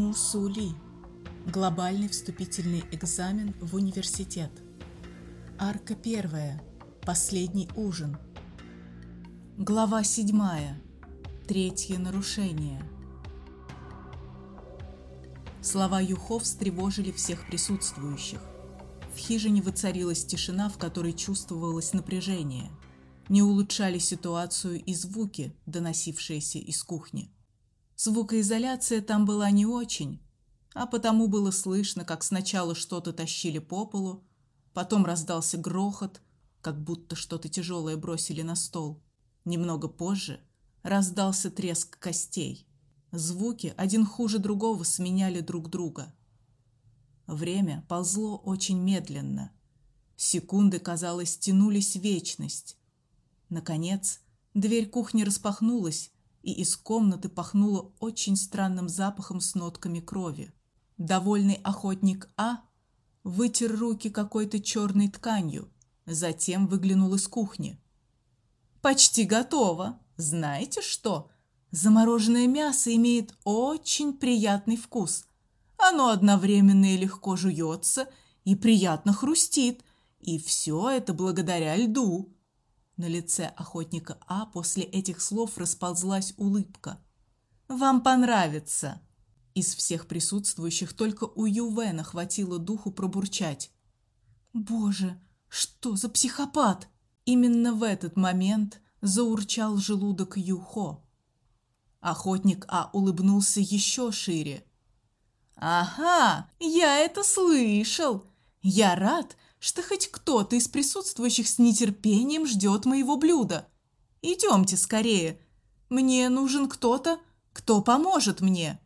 Мусули. Глобальный вступительный экзамен в университет. Арка первая. Последний ужин. Глава седьмая. Третье нарушение. Слова Юхо встревожили всех присутствующих. В хижине воцарилась тишина, в которой чувствовалось напряжение. Не улучшали ситуацию и звуки, доносившиеся из кухни. Звукоизоляция там была не очень, а потому было слышно, как сначала что-то тащили по полу, потом раздался грохот, как будто что-то тяжелое бросили на стол. Немного позже раздался треск костей. Звуки один хуже другого сменяли друг друга. Время ползло очень медленно. Секунды, казалось, тянулись вечность. Наконец, дверь кухни распахнулась, и из комнаты пахнуло очень странным запахом с нотками крови. Довольный охотник А вытер руки какой-то черной тканью, затем выглянул из кухни. Почти готово. Знаете что? Замороженное мясо имеет очень приятный вкус. Оно одновременно и легко жуется, и приятно хрустит, и все это благодаря льду. На лице охотника А после этих слов расползлась улыбка. Вам понравится. Из всех присутствующих только у Ювена хватило духу пробурчать: "Боже, что за психопат!" Именно в этот момент заурчал желудок Юхо. Охотник А улыбнулся еще шире. Ага, я это слышал. Я рад, что хоть кто-то из присутствующих с нетерпением ждет моего блюда. Идемте скорее. Мне нужен кто-то, кто поможет мне.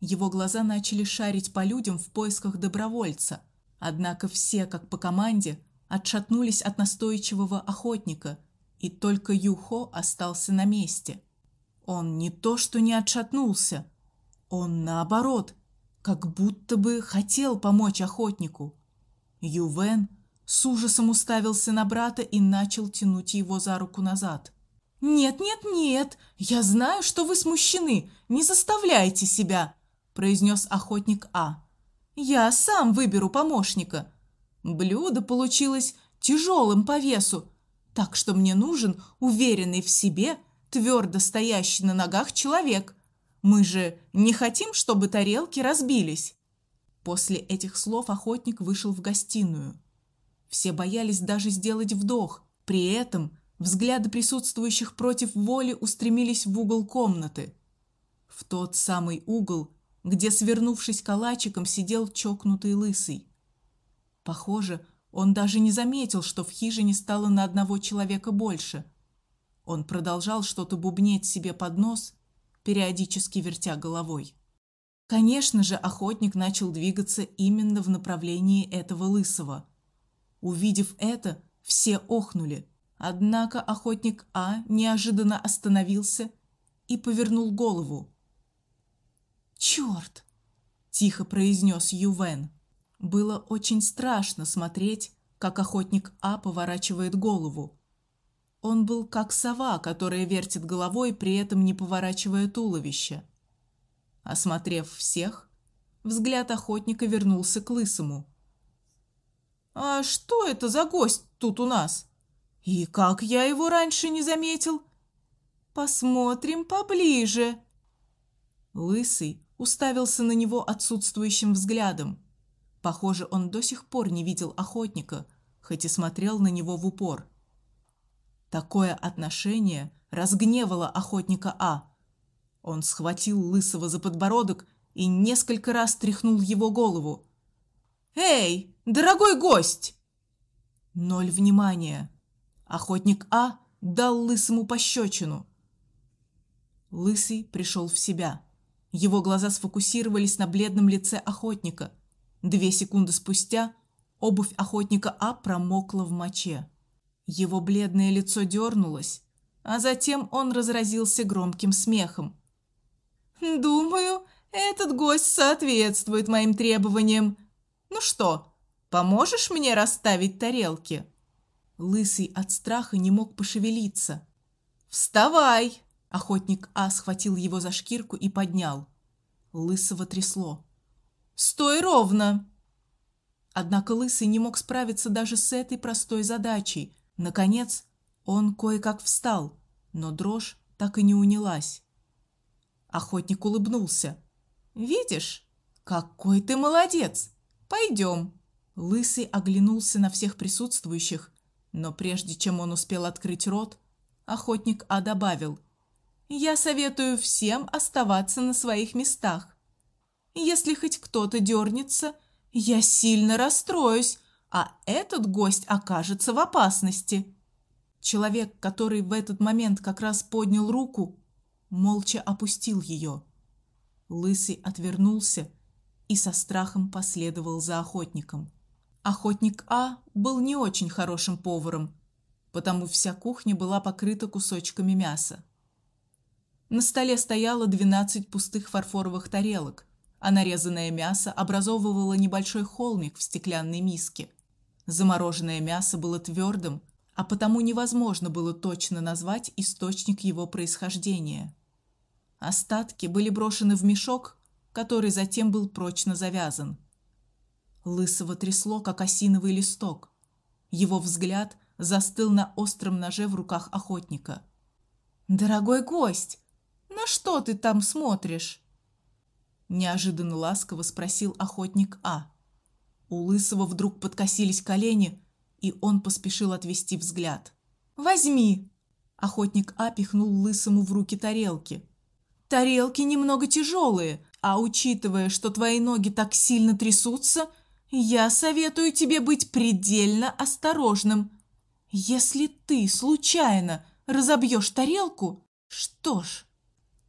Его глаза начали шарить по людям в поисках добровольца. Однако все, как по команде, отшатнулись от настойчивого охотника, и только Юхо остался на месте. Он не то что не отшатнулся, он наоборот, как будто бы хотел помочь охотнику. Ювен с ужасом уставился на брата и начал тянуть его за руку назад. Нет, нет, нет. Я знаю, что вы смущены. Не заставляйте себя, произнес охотник А. Я сам выберу помощника. Блюдо получилось тяжелым по весу, так что мне нужен уверенный в себе, твердо стоящий на ногах человек. Мы же не хотим, чтобы тарелки разбились. После этих слов охотник вышел в гостиную. Все боялись даже сделать вдох. При этом взгляды присутствующих против воли устремились в угол комнаты. В тот самый угол, где, свернувшись калачиком, сидел чокнутый лысый. Похоже, он даже не заметил, что в хижине стало на одного человека больше. Он продолжал что-то бубнеть себе под нос, периодически вертя головой. Конечно же, охотник начал двигаться именно в направлении этого лысого. Увидев это, все охнули. Однако охотник А неожиданно остановился и повернул голову. «Черт!» – тихо произнес Ювен. Было очень страшно смотреть, как охотник А поворачивает голову. Он был как сова, которая вертит головой, при этом не поворачивая туловище. Осмотрев всех, взгляд охотника вернулся к лысому. А что это за гость тут у нас? И как я его раньше не заметил? Посмотрим поближе. Лысый уставился на него отсутствующим взглядом. Похоже, он до сих пор не видел охотника, хоть и смотрел на него в упор. Такое отношение разгневало охотника А. Он схватил лысого за подбородок и несколько раз тряхнул его голову. Эй, дорогой гость! Ноль внимания. Охотник А дал лысому пощечину. Лысый пришел в себя. Его глаза сфокусировались на бледном лице охотника. Две секунды спустя обувь охотника А промокла в моче. Его бледное лицо дернулось, а затем он разразился громким смехом. Думаю, этот гость соответствует моим требованиям. Ну что, поможешь мне расставить тарелки? Лысый от страха не мог пошевелиться. Вставай! Охотник А схватил его за шкирку и поднял. Лысого трясло. Стой ровно. Однако Лысый не мог справиться даже с этой простой задачей. Наконец, он кое-как встал, но дрожь так и не унялась. Охотник улыбнулся. Видишь, какой ты молодец. Пойдем. Лысый оглянулся на всех присутствующих, но прежде чем он успел открыть рот, охотник А добавил: "Я советую всем оставаться на своих местах. Если хоть кто-то дернется, я сильно расстроюсь, а этот гость окажется в опасности". Человек, который в этот момент как раз поднял руку, молча опустил ее. Лысый отвернулся и со страхом последовал за охотником. Охотник А был не очень хорошим поваром, потому вся кухня была покрыта кусочками мяса. На столе стояло 12 пустых фарфоровых тарелок, а нарезанное мясо образовывало небольшой холмик в стеклянной миске. Замороженное мясо было твердым, а потому невозможно было точно назвать источник его происхождения. Остатки были брошены в мешок, который затем был прочно завязан. Лысого трясло, как осиновый листок. Его взгляд застыл на остром ноже в руках охотника. Дорогой гость, на что ты там смотришь? неожиданно ласково спросил охотник А. У Лысого вдруг подкосились колени, и он поспешил отвести взгляд. Возьми. Охотник А пихнул Лысому в руки тарелки. Тарелки немного тяжелые, а учитывая, что твои ноги так сильно трясутся, я советую тебе быть предельно осторожным. Если ты случайно разобьешь тарелку, что ж,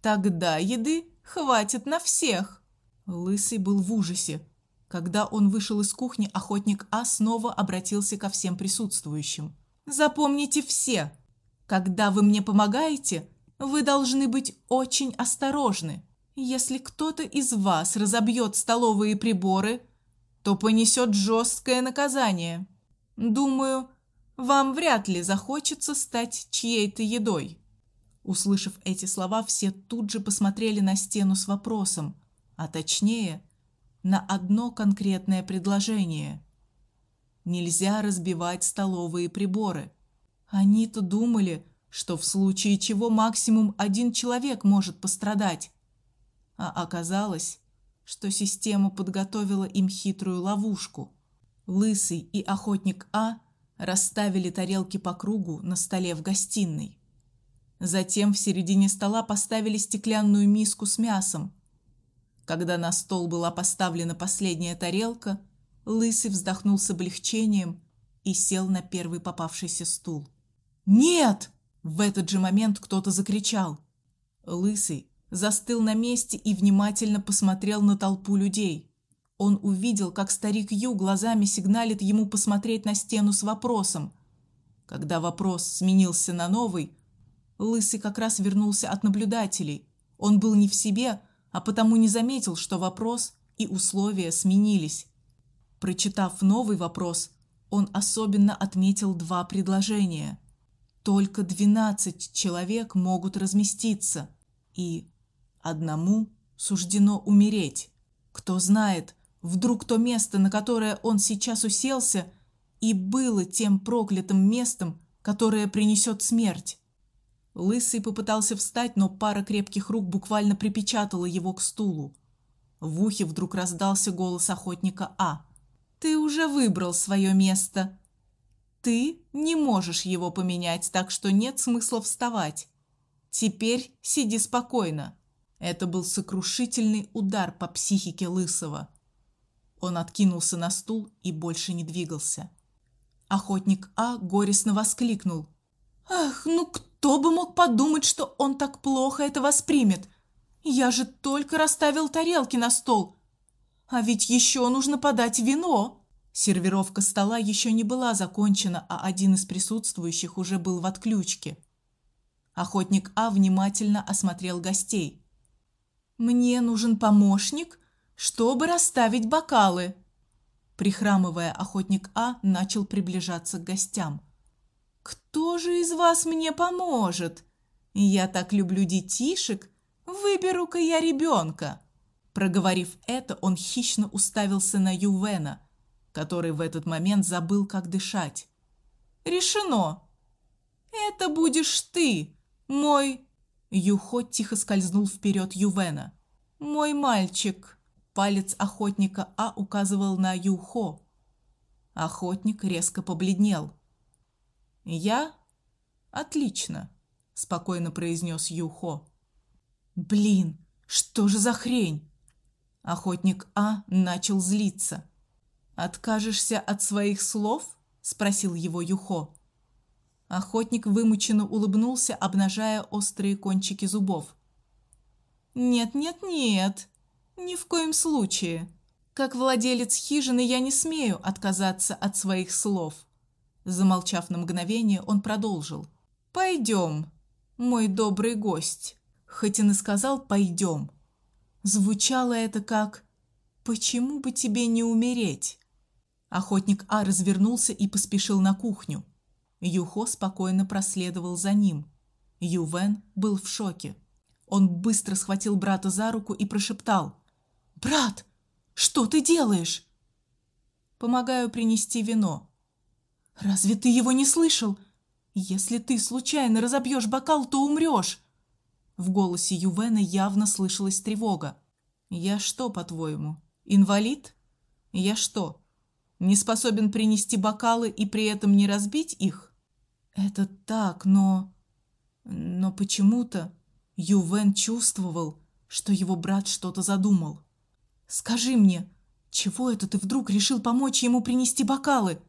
тогда еды хватит на всех. Лысый был в ужасе. Когда он вышел из кухни, охотник А снова обратился ко всем присутствующим. Запомните все, когда вы мне помогаете, вы должны быть очень осторожны. Если кто-то из вас разобьет столовые приборы, то понесет жесткое наказание. Думаю, вам вряд ли захочется стать чьей-то едой. Услышав эти слова, все тут же посмотрели на стену с вопросом, а точнее, на одно конкретное предложение. Нельзя разбивать столовые приборы. Они-то думали, что в случае чего максимум один человек может пострадать. А оказалось, что система подготовила им хитрую ловушку. Лысый и охотник А расставили тарелки по кругу на столе в гостиной. Затем в середине стола поставили стеклянную миску с мясом. Когда на стол была поставлена последняя тарелка, Лысый вздохнул с облегчением и сел на первый попавшийся стул. "Нет!" В этот же момент кто-то закричал. Лысый застыл на месте и внимательно посмотрел на толпу людей. Он увидел, как старик Ю глазами сигналит ему посмотреть на стену с вопросом. Когда вопрос сменился на новый, Лысый как раз вернулся от наблюдателей. Он был не в себе, а потому не заметил, что вопрос и условия сменились. Прочитав новый вопрос, он особенно отметил два предложения. Только двенадцать человек могут разместиться, и Одному суждено умереть. Кто знает, вдруг то место, на которое он сейчас уселся, и было тем проклятым местом, которое принесет смерть. Лысый попытался встать, но пара крепких рук буквально припечатала его к стулу. В ухе вдруг раздался голос охотника А. Ты уже выбрал свое место. Ты не можешь его поменять, так что нет смысла вставать. Теперь сиди спокойно. Это был сокрушительный удар по психике Лысого. Он откинулся на стул и больше не двигался. Охотник А горестно воскликнул: "Ах, ну кто бы мог подумать, что он так плохо это воспримет? Я же только расставил тарелки на стол. А ведь еще нужно подать вино". Сервировка стола еще не была закончена, а один из присутствующих уже был в отключке. Охотник А внимательно осмотрел гостей. Мне нужен помощник, чтобы расставить бокалы. Прихрамывая, охотник А начал приближаться к гостям. Кто же из вас мне поможет? Я так люблю детишек. Выберу-ка я ребенка. Проговорив это, он хищно уставился на Ювена, который в этот момент забыл, как дышать. Решено. Это будешь ты, мой Юхо тихо скользнул вперед Ювена. Мой мальчик. Палец охотника А указывал на Юхо. Охотник резко побледнел. Я отлично, спокойно произнес Юхо. Блин, что же за хрень? Охотник А начал злиться. Откажешься от своих слов? спросил его Юхо. Охотник вымученно улыбнулся, обнажая острые кончики зубов. Нет, нет, нет. Ни в коем случае. Как владелец хижины я не смею отказаться от своих слов. Замолчав на мгновение, он продолжил: Пойдем, мой добрый гость. Хоть и не сказал пойдем, звучало это как почему бы тебе не умереть? Охотник А развернулся и поспешил на кухню. Юхо спокойно проследовал за ним. Ювен был в шоке. Он быстро схватил брата за руку и прошептал: "Брат, что ты делаешь?" "Помогаю принести вино". "Разве ты его не слышал? Если ты случайно разобьешь бокал, то умрешь!» В голосе Ювена явно слышалась тревога. "Я что, по-твоему, инвалид? Я что, не способен принести бокалы и при этом не разбить их? Это так, но но почему-то Ювен чувствовал, что его брат что-то задумал. Скажи мне, чего это ты вдруг решил помочь ему принести бокалы?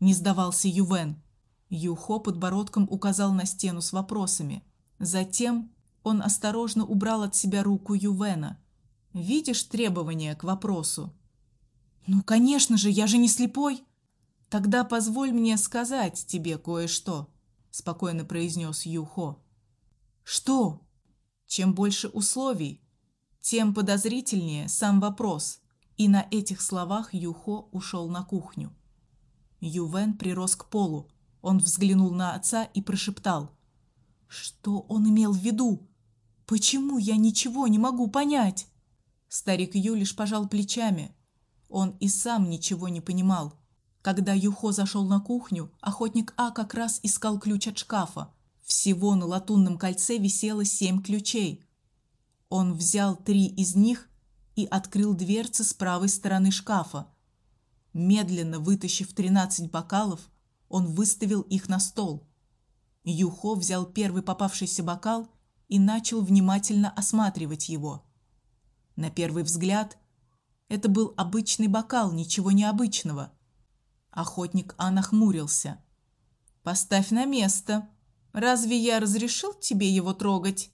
Не сдавался Ювен. Юхо подбородком указал на стену с вопросами. Затем он осторожно убрал от себя руку Ювена. Видишь требования к вопросу? Ну, конечно же, я же не слепой. Тогда позволь мне сказать тебе кое-что, спокойно произнес Юхо. Что? Чем больше условий, тем подозрительнее сам вопрос. И на этих словах Юхо ушел на кухню. Ювен прирос к полу. Он взглянул на отца и прошептал: "Что он имел в виду? Почему я ничего не могу понять?" Старик Ю лишь пожал плечами. Он и сам ничего не понимал. Когда Юхо зашел на кухню, охотник А как раз искал ключ от шкафа. Всего на латунном кольце висело семь ключей. Он взял три из них и открыл дверцы с правой стороны шкафа. Медленно вытащив тринадцать бокалов, он выставил их на стол. Юхо взял первый попавшийся бокал и начал внимательно осматривать его. На первый взгляд это был обычный бокал, ничего необычного. Охотник А нахмурился. Поставь на место. Разве я разрешил тебе его трогать?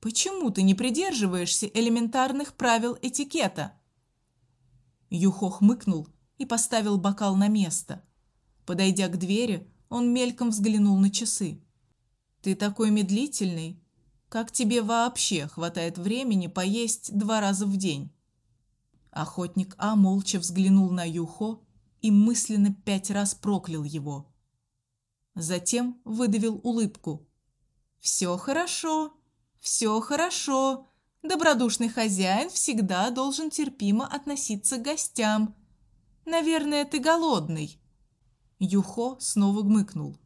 Почему ты не придерживаешься элементарных правил этикета? Юхо хмыкнул и поставил бокал на место. Подойдя к двери, он мельком взглянул на часы. Ты такой медлительный. Как тебе вообще хватает времени поесть два раза в день? Охотник А молча взглянул на Юхо и мысленно пять раз проклял его. Затем выдавил улыбку. Все хорошо, все хорошо. Добродушный хозяин всегда должен терпимо относиться к гостям. Наверное, ты голодный. Юхо снова гмыкнул.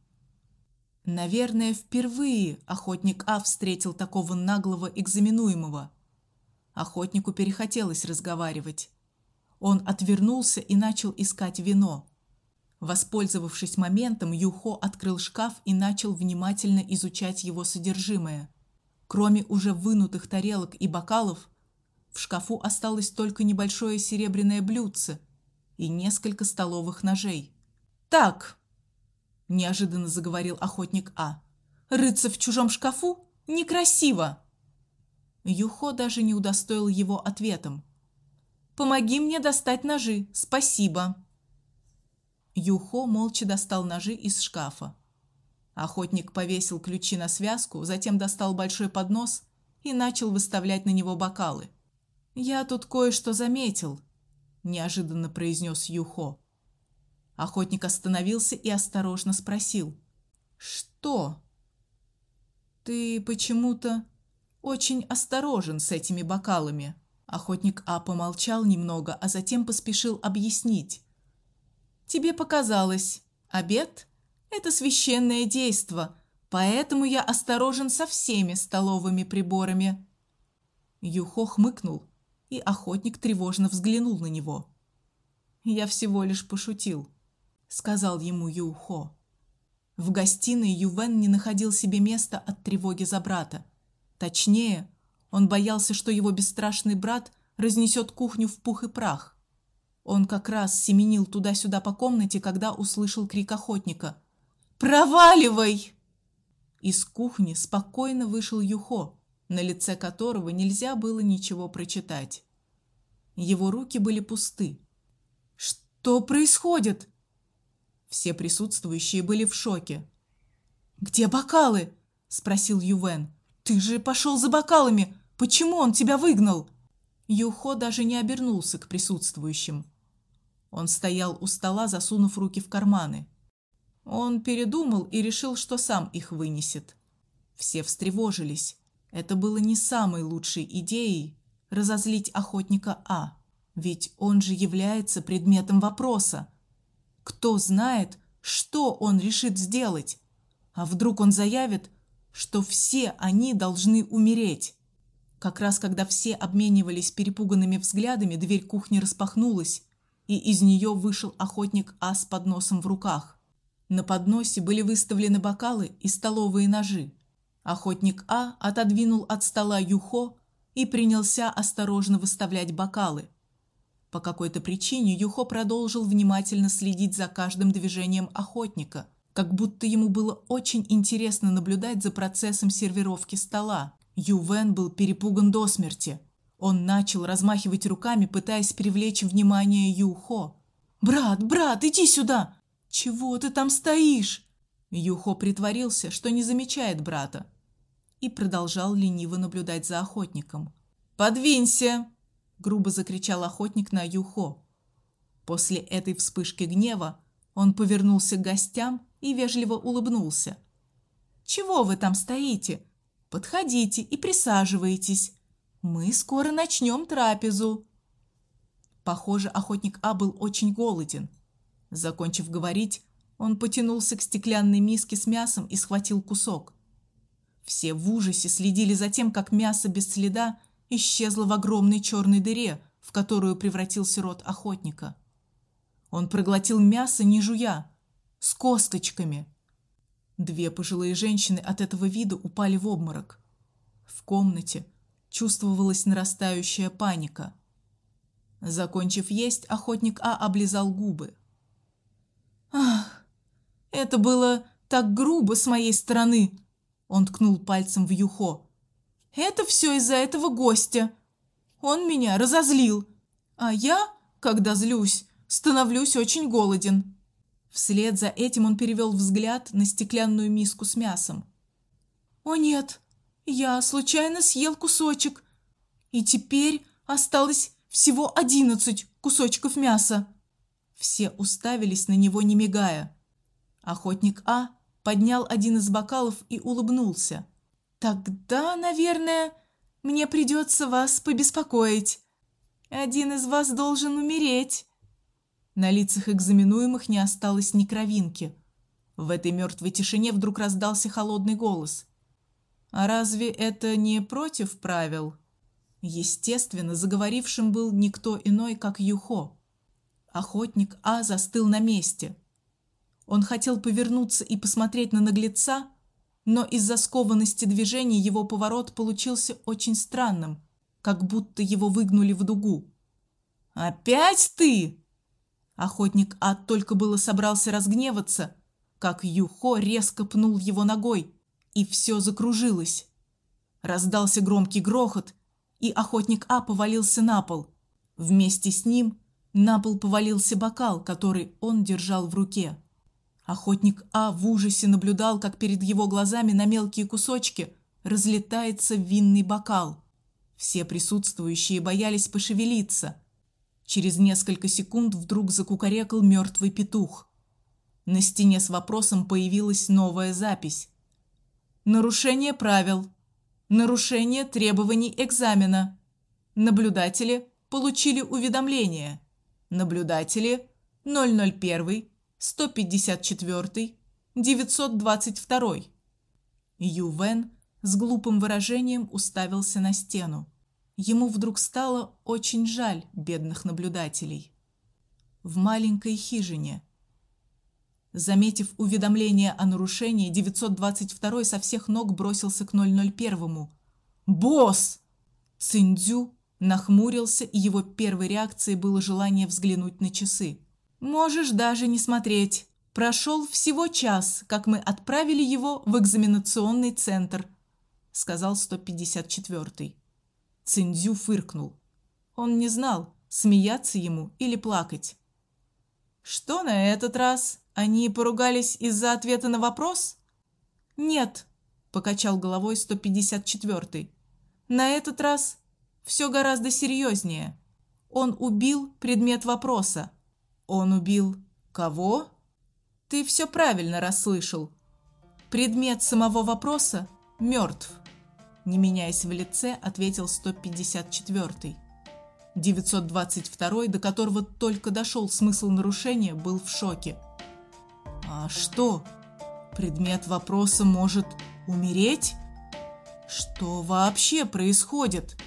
Наверное, впервые охотник А встретил такого наглого экзаменуемого. Охотнику перехотелось разговаривать. Он отвернулся и начал искать вино. Воспользовавшись моментом, Юхо открыл шкаф и начал внимательно изучать его содержимое. Кроме уже вынутых тарелок и бокалов, в шкафу осталось только небольшое серебряное блюдце и несколько столовых ножей. Так, неожиданно заговорил охотник А. Рыться в чужом шкафу некрасиво. Юхо даже не удостоил его ответом. Помоги мне достать ножи. Спасибо. Юхо молча достал ножи из шкафа. Охотник повесил ключи на связку, затем достал большой поднос и начал выставлять на него бокалы. Я тут кое-что заметил, неожиданно произнес Юхо. Охотник остановился и осторожно спросил: "Что? Ты почему-то очень осторожен с этими бокалами. Охотник А помолчал немного, а затем поспешил объяснить. Тебе показалось. Обед это священное действо, поэтому я осторожен со всеми столовыми приборами. Юхо хмыкнул, и охотник тревожно взглянул на него. Я всего лишь пошутил, сказал ему Юхо. В гостиной Ювен не находил себе места от тревоги за брата. Точнее, он боялся, что его бесстрашный брат разнесет кухню в пух и прах. Он как раз семенил туда-сюда по комнате, когда услышал крик охотника. Проваливай! Из кухни спокойно вышел Юхо, на лице которого нельзя было ничего прочитать. Его руки были пусты. Что происходит? Все присутствующие были в шоке. Где бокалы? спросил Ювен. Ты же пошел за бокалами. Почему он тебя выгнал? Юхо даже не обернулся к присутствующим. Он стоял у стола, засунув руки в карманы. Он передумал и решил, что сам их вынесет. Все встревожились. Это было не самой лучшей идеей разозлить охотника А, ведь он же является предметом вопроса. Кто знает, что он решит сделать? А вдруг он заявит, что все они должны умереть? Как раз когда все обменивались перепуганными взглядами, дверь кухни распахнулась, и из нее вышел охотник А с подносом в руках. На подносе были выставлены бокалы и столовые ножи. Охотник А отодвинул от стола юхо и принялся осторожно выставлять бокалы. По какой-то причине Юхо продолжил внимательно следить за каждым движением охотника, как будто ему было очень интересно наблюдать за процессом сервировки стола. Ювен был перепуган до смерти. Он начал размахивать руками, пытаясь привлечь внимание Юхо. "Брат, брат, иди сюда. Чего ты там стоишь?" Юхо притворился, что не замечает брата, и продолжал лениво наблюдать за охотником. "Подвинься", грубо закричал охотник на Юхо. После этой вспышки гнева он повернулся к гостям и вежливо улыбнулся. "Чего вы там стоите? Подходите и присаживайтесь. Мы скоро начнем трапезу. Похоже, охотник А был очень голоден. Закончив говорить, он потянулся к стеклянной миске с мясом и схватил кусок. Все в ужасе следили за тем, как мясо без следа исчезло в огромной черной дыре, в которую превратился рот охотника. Он проглотил мясо не жуя, с косточками. Две пожилые женщины от этого вида упали в обморок. В комнате чувствовалась нарастающая паника. Закончив есть, охотник А облизал губы. Ах, это было так грубо с моей стороны. Он ткнул пальцем в Юхо. Это все из-за этого гостя. Он меня разозлил, а я, когда злюсь, становлюсь очень голоден. Вслед за этим он перевел взгляд на стеклянную миску с мясом. О нет, я случайно съел кусочек, и теперь осталось всего одиннадцать кусочков мяса. Все уставились на него, не мигая. Охотник А поднял один из бокалов и улыбнулся. Тогда, наверное, мне придется вас побеспокоить. Один из вас должен умереть. На лицах экзаменуемых не осталось ни кровинки. В этой мертвой тишине вдруг раздался холодный голос. А разве это не против правил? Естественно, заговорившим был никто иной, как Юхо. Охотник А застыл на месте. Он хотел повернуться и посмотреть на наглеца, но из-за скованности движений его поворот получился очень странным, как будто его выгнули в дугу. Опять ты? Охотник А только было собрался разгневаться, как Юхо резко пнул его ногой и все закружилось. Раздался громкий грохот, и охотник А повалился на пол. Вместе с ним на пол повалился бокал, который он держал в руке. Охотник А в ужасе наблюдал, как перед его глазами на мелкие кусочки разлетается винный бокал. Все присутствующие боялись пошевелиться. Через несколько секунд вдруг закукарекал мертвый петух. На стене с вопросом появилась новая запись. Нарушение правил. Нарушение требований экзамена. Наблюдатели получили уведомление. Наблюдатели 001, 154, 922. Ювен с глупым выражением уставился на стену. Ему вдруг стало очень жаль бедных наблюдателей. В маленькой хижине Заметив уведомление о нарушении, 922 со всех ног бросился к 001. "Босс!" Циндзю нахмурился, и его первой реакцией было желание взглянуть на часы. "Можешь даже не смотреть. Прошел всего час, как мы отправили его в экзаменационный центр", сказал 154-й. Циндзю фыркнул. Он не знал, смеяться ему или плакать. Что на этот раз? Они поругались из-за ответа на вопрос? Нет, покачал головой 154-й. На этот раз все гораздо серьезнее. Он убил предмет вопроса. Он убил кого? Ты все правильно расслышал. Предмет самого вопроса мертв. Не меняясь в лице, ответил 154-й. 922, до которого только дошел смысл нарушения, был в шоке. А что? Предмет вопроса может умереть? Что вообще происходит?